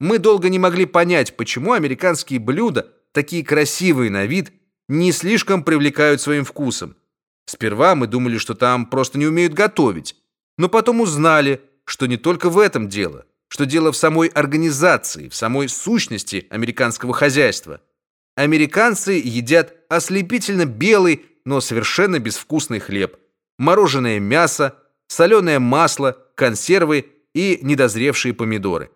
Мы долго не могли понять, почему американские блюда, такие красивые на вид, не слишком привлекают своим вкусом. Сперва мы думали, что там просто не умеют готовить, но потом узнали, что не только в этом дело, что дело в самой организации, в самой сущности американского хозяйства. Американцы едят ослепительно белый, но совершенно безвкусный хлеб, мороженое мясо, соленое масло, консервы и недозревшие помидоры.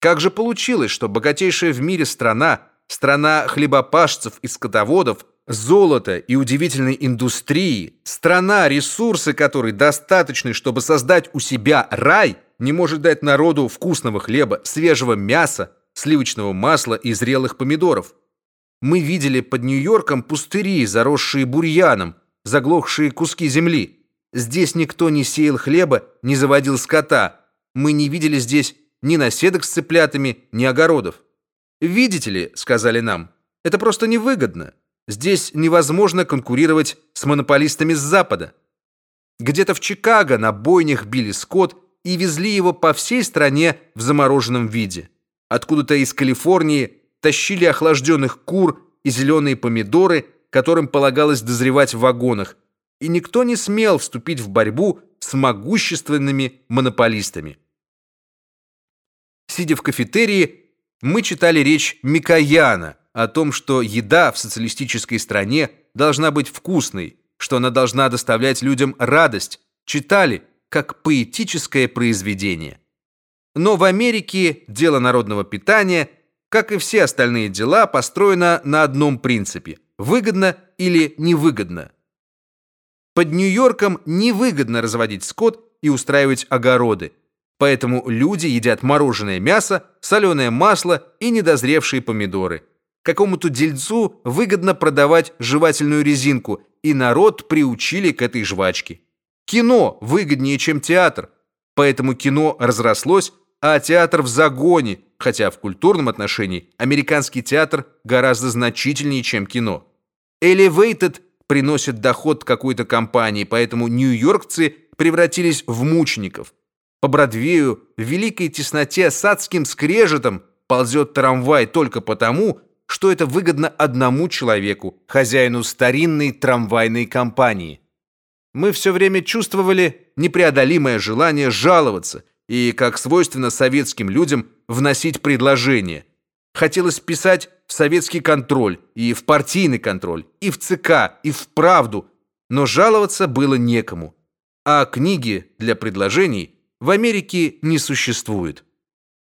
Как же получилось, что богатейшая в мире страна, страна хлебопашцев и скотоводов, золота и удивительной индустрии, страна, ресурсы которой достаточны, чтобы создать у себя рай, не может дать народу вкусного хлеба, свежего мяса, сливочного масла и зрелых помидоров? Мы видели под Нью-Йорком пустыри, заросшие бурьяном, заглохшие куски земли. Здесь никто не сеял хлеба, не заводил скота. Мы не видели здесь ни наседок с цыплятами, ни огородов. Видите ли, сказали нам, это просто невыгодно. Здесь невозможно конкурировать с монополистами с запада. Где-то в Чикаго на бойнях били скот и везли его по всей стране в замороженном виде. Откуда-то из Калифорнии тащили охлажденных кур и зеленые помидоры, которым полагалось дозревать в вагонах, и никто не смел вступить в борьбу с могущественными монополистами. Сидя в кафетерии, мы читали речь Микояна о том, что еда в социалистической стране должна быть вкусной, что она должна доставлять людям радость. Читали как поэтическое произведение. Но в Америке дело народного питания, как и все остальные дела, построено на одном принципе: выгодно или невыгодно. Под Нью-Йорком невыгодно разводить скот и устраивать огороды. Поэтому люди едят мороженое мясо, соленое масло и недозревшие помидоры. Какому-то дельцу выгодно продавать жевательную резинку, и народ приучили к этой жвачке. Кино выгоднее, чем театр, поэтому кино разрослось, а театр в загоне, хотя в культурном отношении американский театр гораздо значительнее, чем кино. Elevated приносит доход какой-то компании, поэтому нью-йоркцы превратились в мучеников. По Бродвею в великой тесноте с адским скрежетом ползет трамвай только потому, что это выгодно одному человеку, хозяину старинной трамвайной компании. Мы все время чувствовали непреодолимое желание жаловаться и, как свойственно советским людям, вносить предложения. Хотелось писать в советский контроль, и в партийный контроль, и в ЦК, и в правду, но жаловаться было некому. А книги для предложений – в Америке не существует.